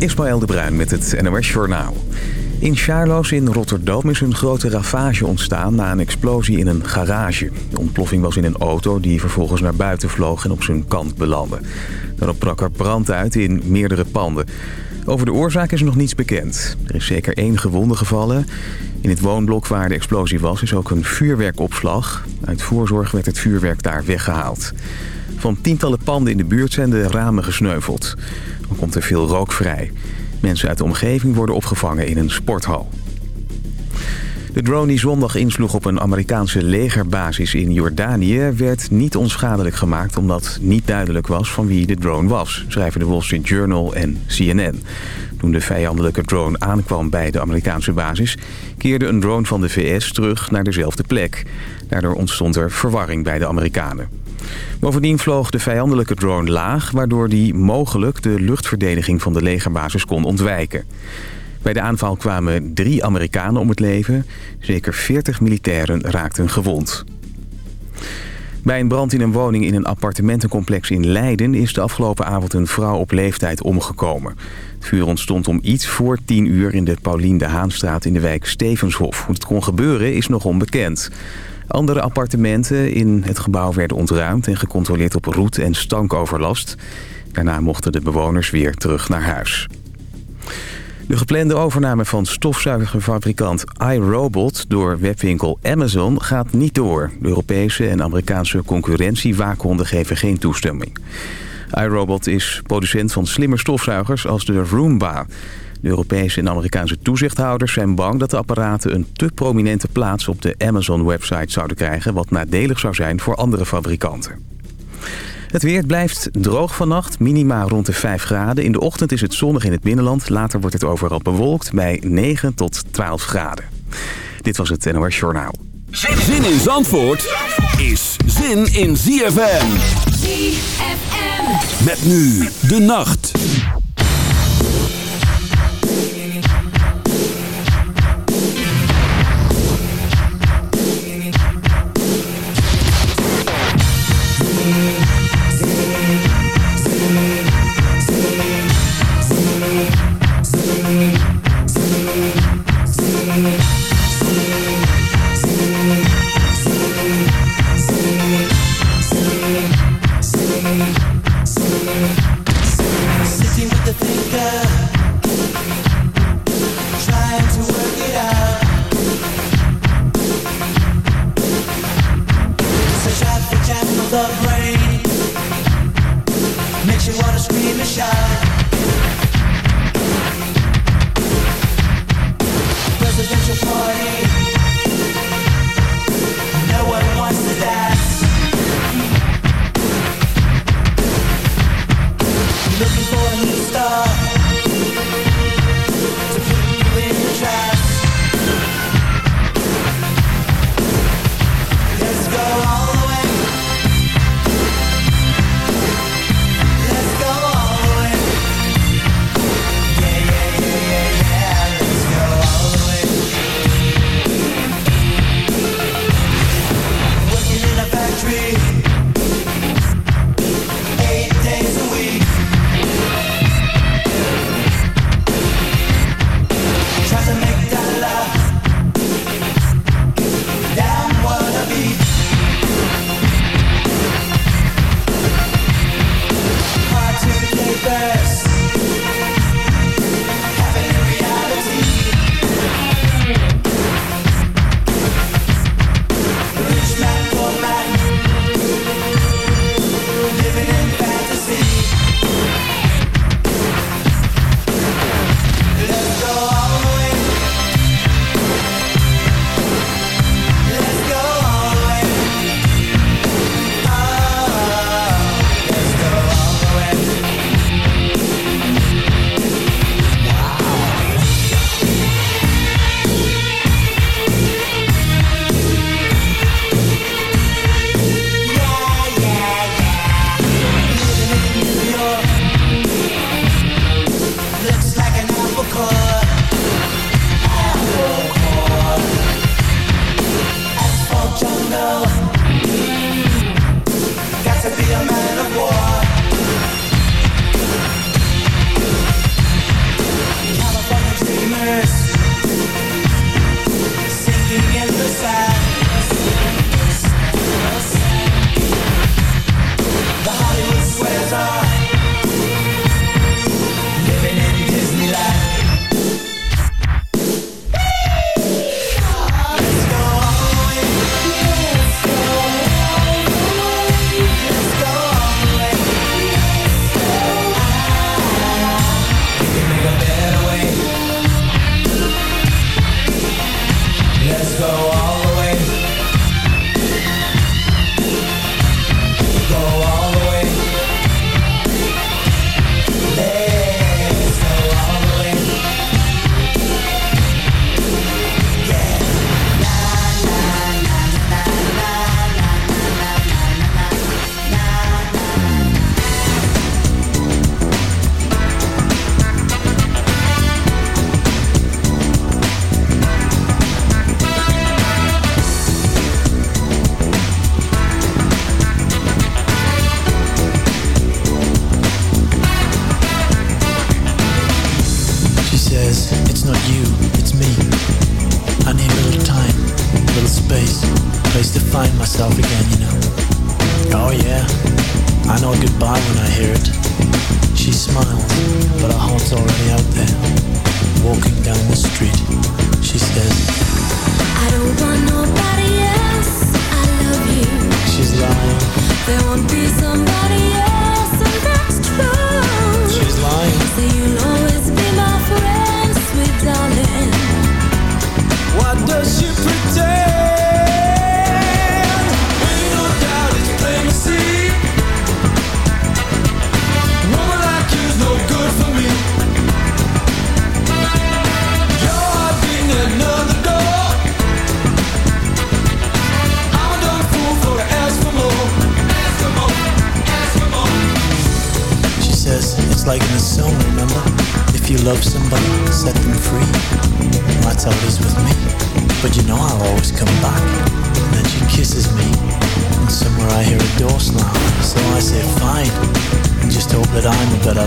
Ismaël de Bruin met het NOS Journaal. In Charloes in Rotterdam is een grote ravage ontstaan na een explosie in een garage. De ontploffing was in een auto die vervolgens naar buiten vloog en op zijn kant belandde. Daarop brak er brand uit in meerdere panden. Over de oorzaak is nog niets bekend. Er is zeker één gewonde gevallen. In het woonblok waar de explosie was is ook een vuurwerkopslag. Uit voorzorg werd het vuurwerk daar weggehaald. Van tientallen panden in de buurt zijn de ramen gesneuveld. Dan komt er veel rook vrij. Mensen uit de omgeving worden opgevangen in een sporthal. De drone die zondag insloeg op een Amerikaanse legerbasis in Jordanië... werd niet onschadelijk gemaakt omdat niet duidelijk was van wie de drone was... schrijven de Wall Street Journal en CNN. Toen de vijandelijke drone aankwam bij de Amerikaanse basis... keerde een drone van de VS terug naar dezelfde plek. Daardoor ontstond er verwarring bij de Amerikanen. Bovendien vloog de vijandelijke drone laag... waardoor die mogelijk de luchtverdediging van de legerbasis kon ontwijken. Bij de aanval kwamen drie Amerikanen om het leven. Zeker 40 militairen raakten gewond. Bij een brand in een woning in een appartementencomplex in Leiden... is de afgelopen avond een vrouw op leeftijd omgekomen. Het vuur ontstond om iets voor 10 uur in de Paulien de Haanstraat in de wijk Stevenshof. Hoe het kon gebeuren is nog onbekend. Andere appartementen in het gebouw werden ontruimd en gecontroleerd op roet- en stankoverlast. Daarna mochten de bewoners weer terug naar huis. De geplande overname van stofzuigerfabrikant iRobot door webwinkel Amazon gaat niet door. De Europese en Amerikaanse concurrentiewaakhondden geven geen toestemming. iRobot is producent van slimme stofzuigers als de Roomba. De Europese en Amerikaanse toezichthouders zijn bang dat de apparaten een te prominente plaats op de Amazon-website zouden krijgen... wat nadelig zou zijn voor andere fabrikanten. Het weer blijft droog vannacht, minima rond de 5 graden. In de ochtend is het zonnig in het binnenland. Later wordt het overal bewolkt bij 9 tot 12 graden. Dit was het NOS Journaal. Zin in Zandvoort is zin in ZFM. ZFM. Met nu de nacht.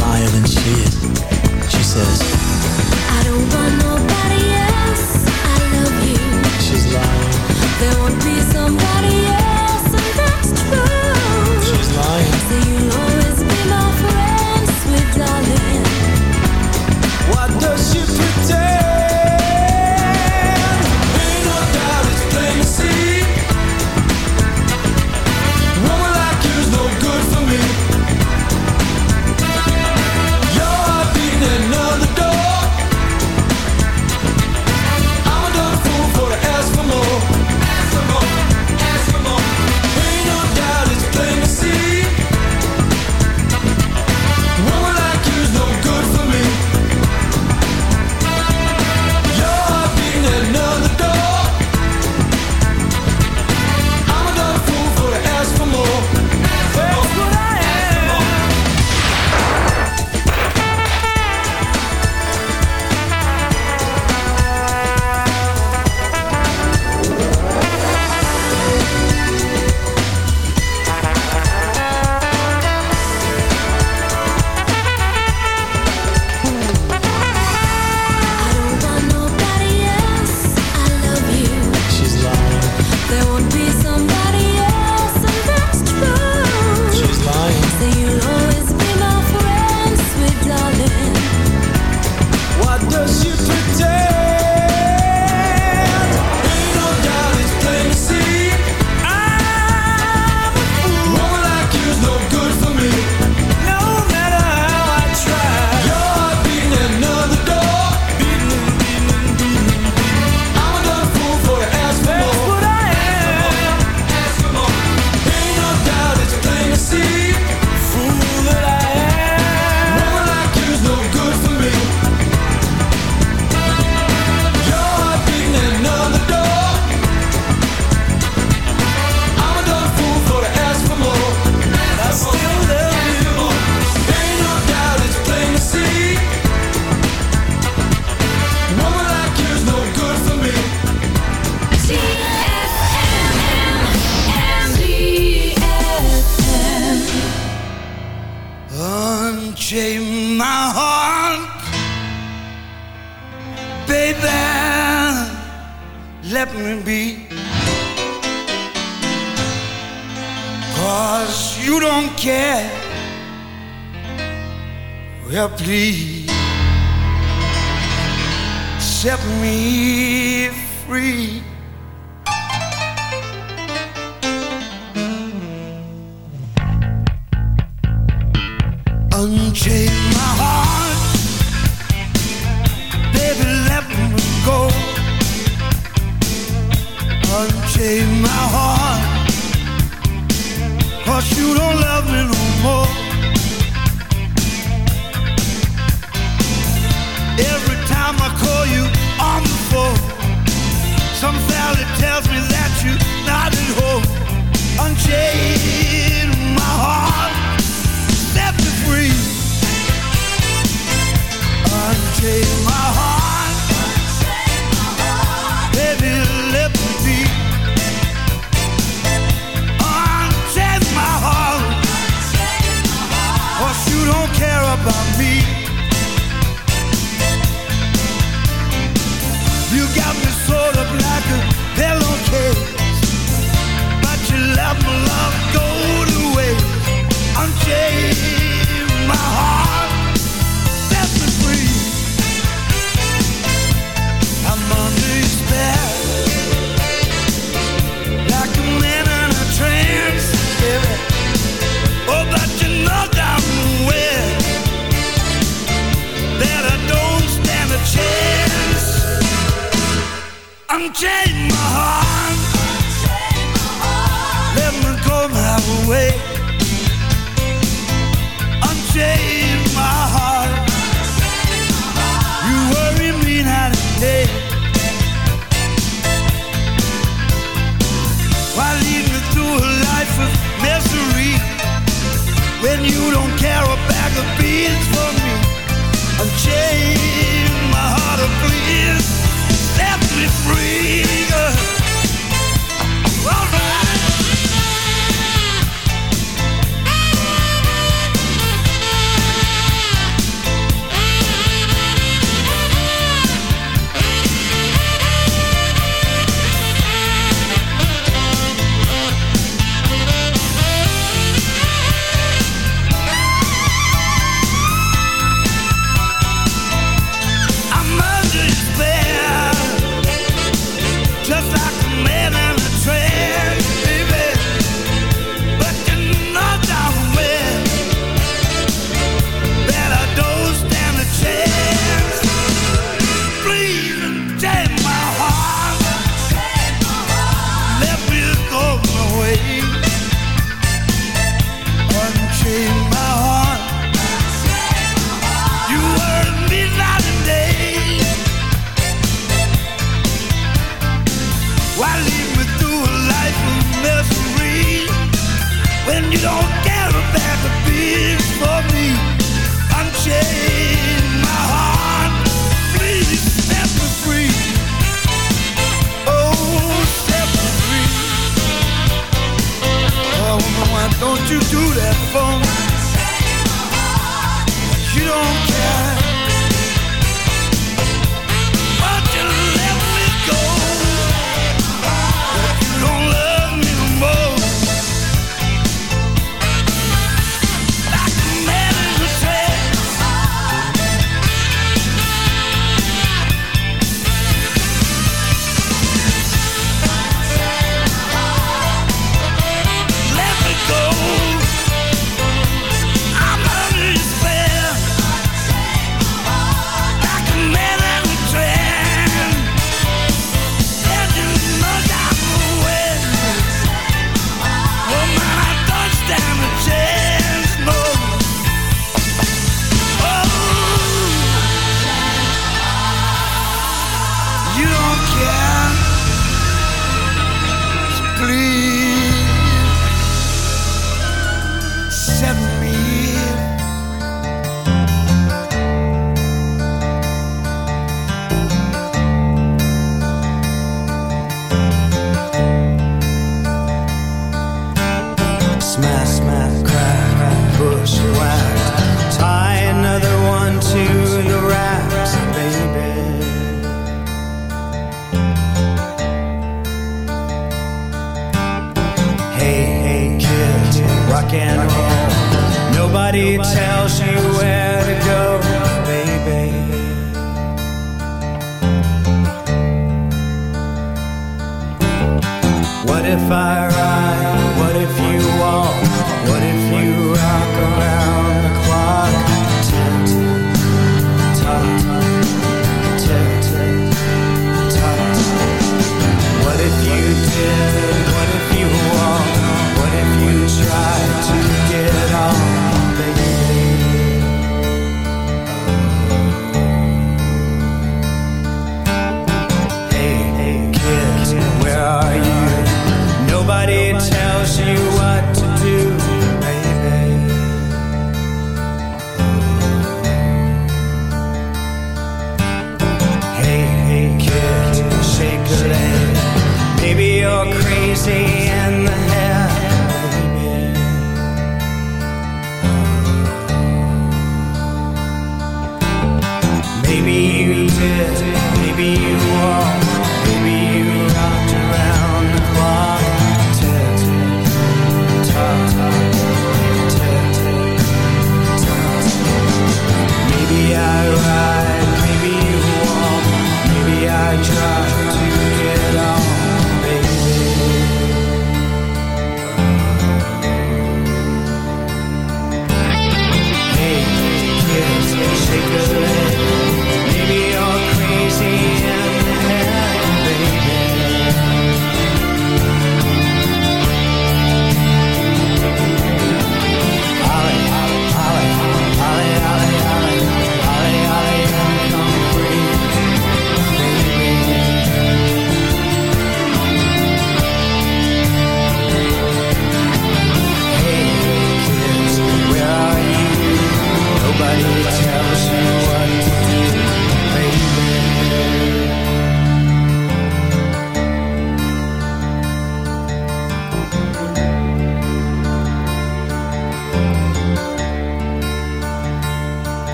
liar than she is. She says, I don't want nobody else. I love you. She's lying. There won't be somebody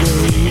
away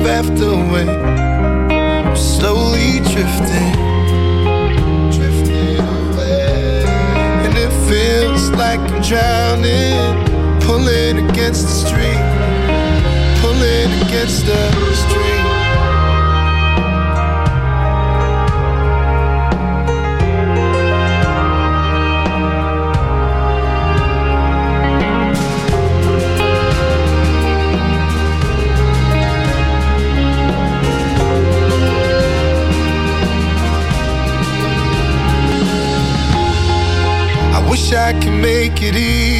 wave after wave. I'm slowly drifting, drifting away. And it feels like I'm drowning. Pulling against the street, pulling against the street. make it easy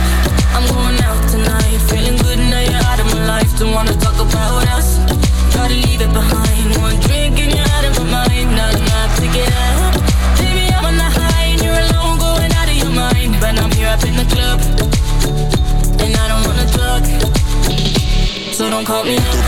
call me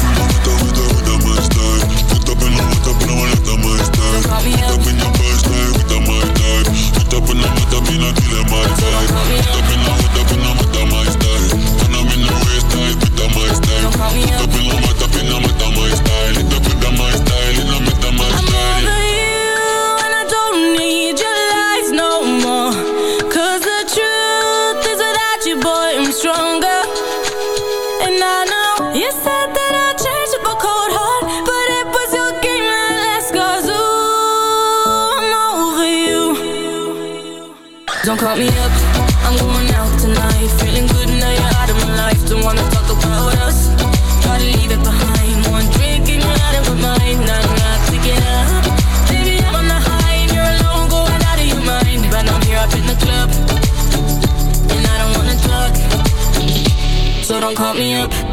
call me up.